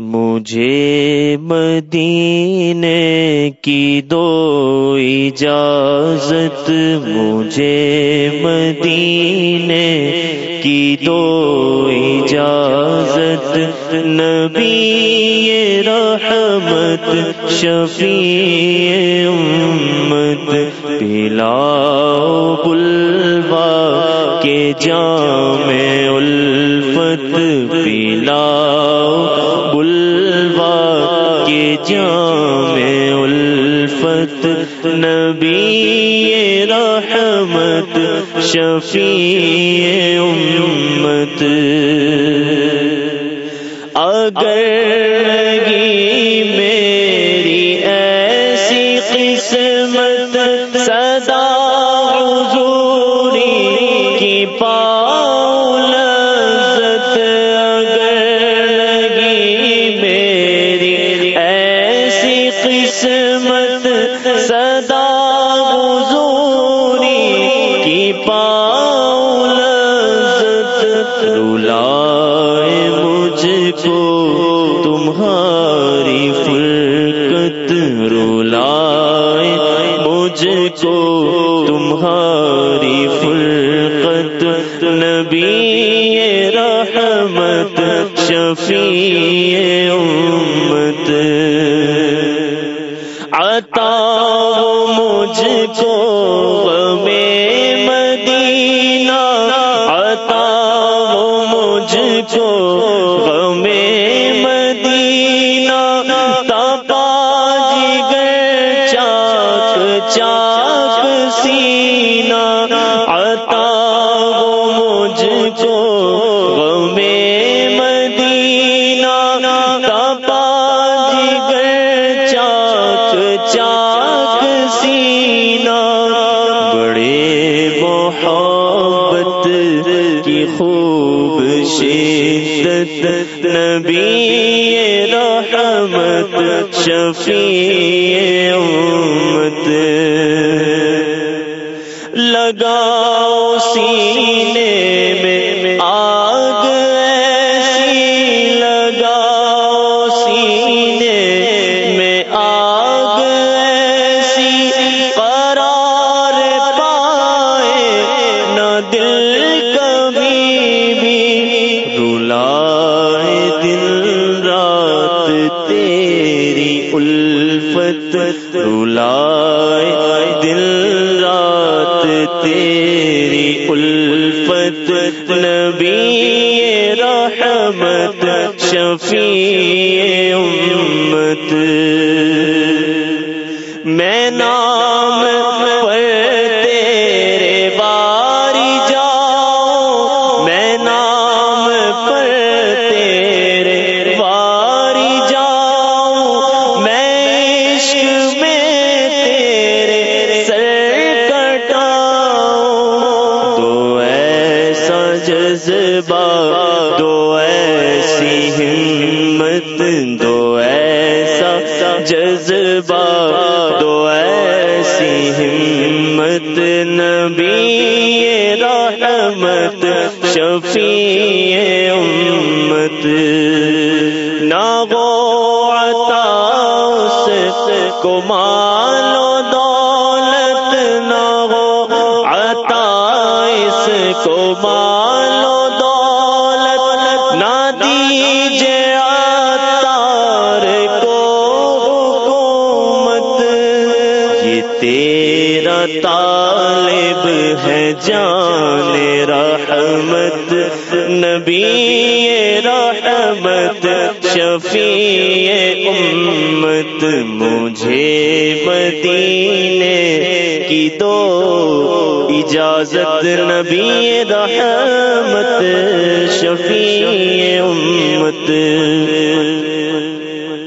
مجھے مدینے کی دو اجازت، مجھے مدینے کی دو اجازت۔ نبی رحمت، شفیع امت۔ پلا بلوا کے جام الفت پلا جام الفت نبی رحمت شفیع امت۔ اگر لگی میری ایسی قسمت صدا تمہاری فرقت رلائے مجھ کو تمہاری فرقت، نبی رحمت، شفیع امت۔ عطا مجھ کو غم مدینہ۔ عطا مجھ کو چاک چاک سینہ عطا ہو مجھ کو غم مدینہ تپا جگر چاک چاک سینہ بڑے محبت کی خوب شدت نبی امت شفیع امت۔ لگاؤ سی الفت رلائے دل رات تیری الفت نبی رحمت شفیع امت میں نام جذبہ دو ایسی ہمت، دو ایسا جذبہ، دو ایسی ہمت۔ نبی رحمت، شفیع امت۔ نہ وہ عطا سے کو مال و دولت نہ وہ عطا اس کو مال دیجے عطار کو حکومت۔ یہ تیرا طالب ہے جان رحمت۔ نبی رحمت، شفیع امت۔ مجھے مدینے کی دو اجازت نبی رحمت شفیع امت۔